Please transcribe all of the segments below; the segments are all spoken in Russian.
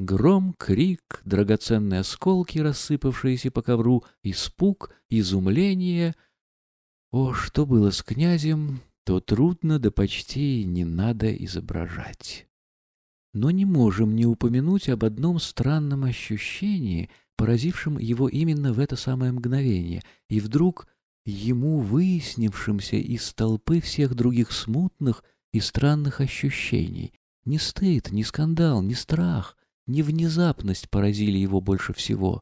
Гром, крик, драгоценные осколки, рассыпавшиеся по ковру, испуг, изумление. О, что было с князем, то трудно да почти не надо изображать. Но не можем не упомянуть об одном странном ощущении, поразившем его именно в это самое мгновение, и вдруг ему выяснившимся из толпы всех других смутных и странных ощущений. Ни стыд, ни скандал, ни страх, ни внезапность поразили его больше всего,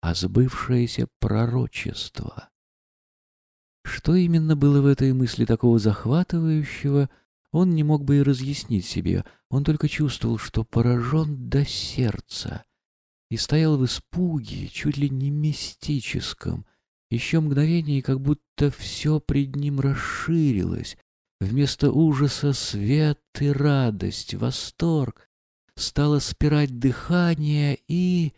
а сбывшееся пророчество. Что именно было в этой мысли такого захватывающего, он не мог бы и разъяснить себе, он только чувствовал, что поражен до сердца, и стоял в испуге, чуть ли не мистическом, еще мгновение, как будто все пред ним расширилось, вместо ужаса свет и радость, восторг, стало спирать дыхание и...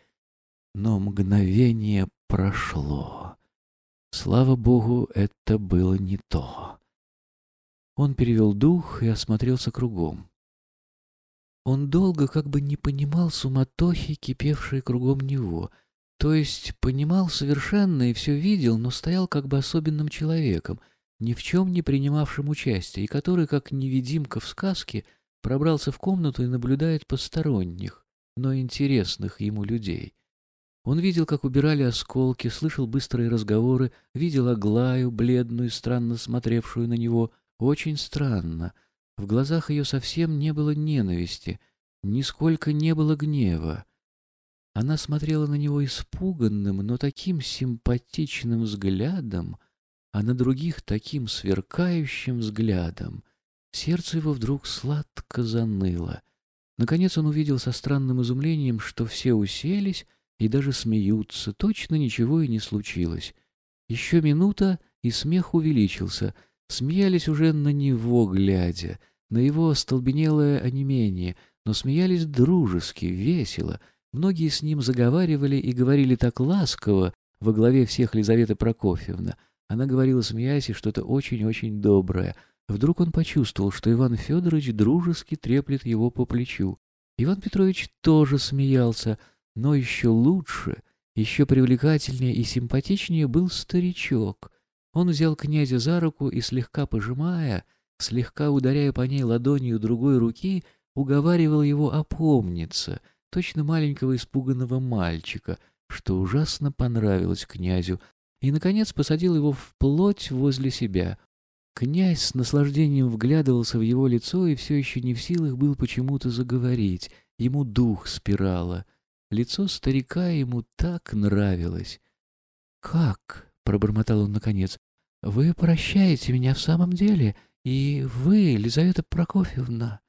Но мгновение прошло. Слава Богу, это было не то. Он перевел дух и осмотрелся кругом. Он долго как бы не понимал суматохи, кипевшей кругом него. То есть понимал совершенно и все видел, но стоял как бы особенным человеком, ни в чем не принимавшим участия, и который, как невидимка в сказке, — пробрался в комнату и наблюдает посторонних, но интересных ему людей. Он видел, как убирали осколки, слышал быстрые разговоры, видел Аглаю, бледную, странно смотревшую на него, очень странно. В глазах ее совсем не было ненависти, нисколько не было гнева. Она смотрела на него испуганным, но таким симпатичным взглядом, а на других таким сверкающим взглядом, Сердце его вдруг сладко заныло. Наконец он увидел со странным изумлением, что все уселись и даже смеются. Точно ничего и не случилось. Еще минута, и смех увеличился. Смеялись уже на него, глядя, на его остолбенелое онемение, но смеялись дружески, весело. Многие с ним заговаривали и говорили так ласково, во главе всех Лизавета Прокофьевна. Она говорила, смеясь, что-то очень-очень доброе — Вдруг он почувствовал, что Иван Федорович дружески треплет его по плечу. Иван Петрович тоже смеялся, но еще лучше, еще привлекательнее и симпатичнее был старичок. Он взял князя за руку и, слегка пожимая, слегка ударяя по ней ладонью другой руки, уговаривал его опомниться, точно маленького испуганного мальчика, что ужасно понравилось князю, и, наконец, посадил его вплоть возле себя. Князь с наслаждением вглядывался в его лицо и все еще не в силах был почему-то заговорить. Ему дух спирало. Лицо старика ему так нравилось. «Как?» — пробормотал он наконец. «Вы прощаете меня в самом деле? И вы, Лизавета Прокофьевна?»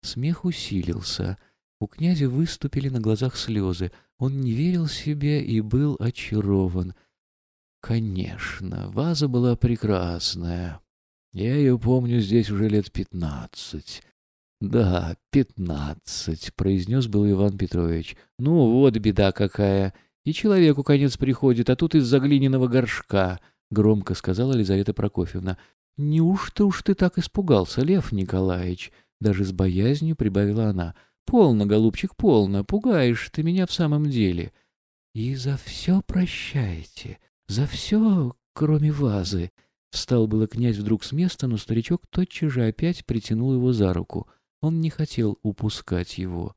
Смех усилился. У князя выступили на глазах слезы. Он не верил себе и был очарован. Конечно, ваза была прекрасная. Я ее помню здесь уже лет пятнадцать. Да, пятнадцать, произнес был Иван Петрович. Ну вот беда какая. И человеку конец приходит, а тут из-за глиняного горшка, громко сказала Елизавета Прокофьевна. Неужто уж ты так испугался, Лев Николаевич? Даже с боязнью прибавила она. Полно, голубчик, полно, пугаешь ты меня в самом деле. И за все прощайте, за все, кроме вазы, Встал было князь вдруг с места, но старичок тотчас же опять притянул его за руку. Он не хотел упускать его.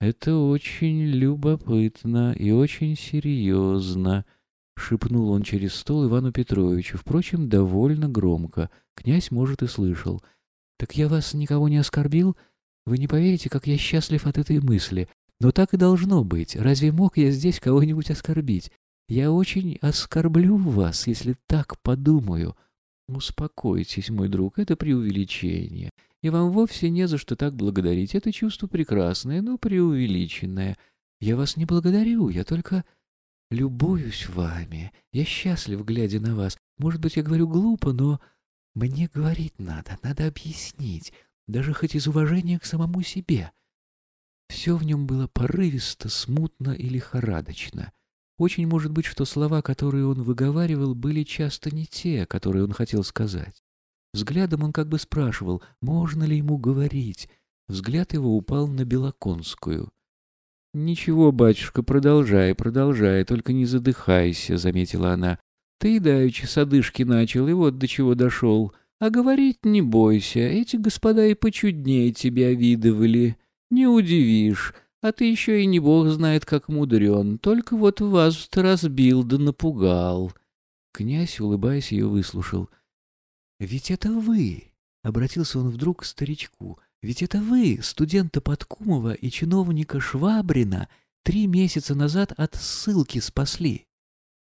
«Это очень любопытно и очень серьезно», — шепнул он через стол Ивану Петровичу, впрочем, довольно громко. Князь, может, и слышал. «Так я вас никого не оскорбил? Вы не поверите, как я счастлив от этой мысли. Но так и должно быть. Разве мог я здесь кого-нибудь оскорбить? Я очень оскорблю вас, если так подумаю. Успокойтесь, мой друг, это преувеличение. И вам вовсе не за что так благодарить. Это чувство прекрасное, но преувеличенное. Я вас не благодарю, я только любуюсь вами. Я счастлив, глядя на вас. Может быть, я говорю глупо, но мне говорить надо, надо объяснить, даже хоть из уважения к самому себе. Все в нем было порывисто, смутно и лихорадочно. Очень может быть, что слова, которые он выговаривал, были часто не те, которые он хотел сказать. Взглядом он как бы спрашивал, можно ли ему говорить. Взгляд его упал на Белоконскую. «Ничего, батюшка, продолжай, продолжай, только не задыхайся», — заметила она. «Ты, давеча, с одышки начал, и вот до чего дошел. А говорить не бойся, эти господа и почуднее тебя видывали. Не удивишь, а ты еще и не бог знает, как мудрен, только вот вас разбил да напугал». Князь, улыбаясь, ее выслушал. «Ведь это вы!» — обратился он вдруг к старичку. «Ведь это вы, студента Подкумова и чиновника Швабрина, три месяца назад от ссылки спасли!»